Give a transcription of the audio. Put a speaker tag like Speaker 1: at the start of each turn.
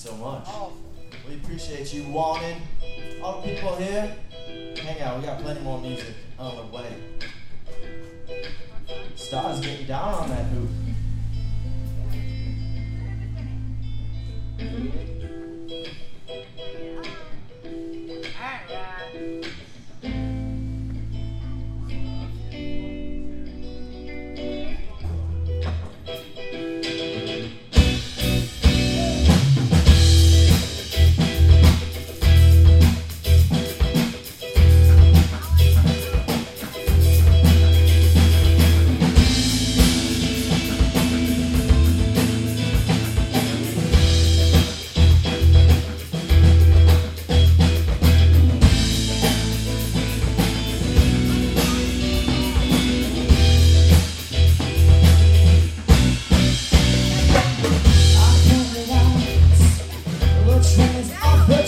Speaker 1: so much.
Speaker 2: Oh,
Speaker 1: We appreciate you wanting. All the people here, hang out. We got plenty more music on the way. Stars getting down on that hoop. Christmas.